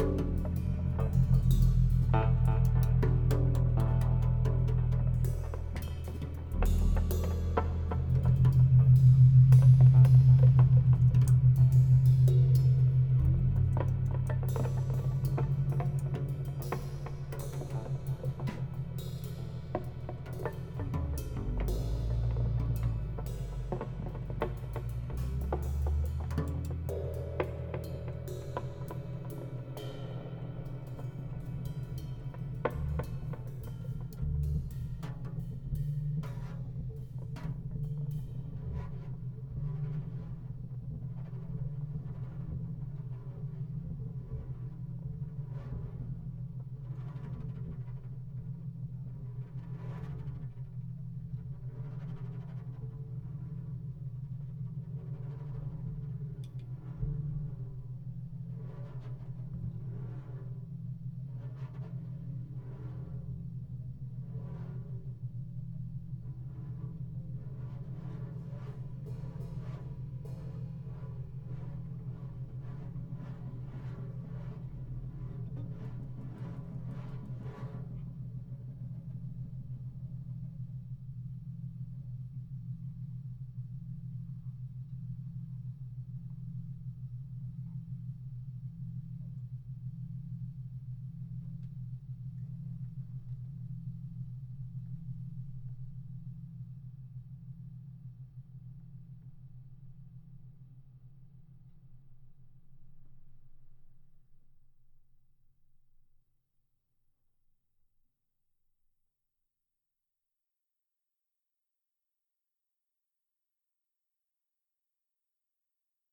you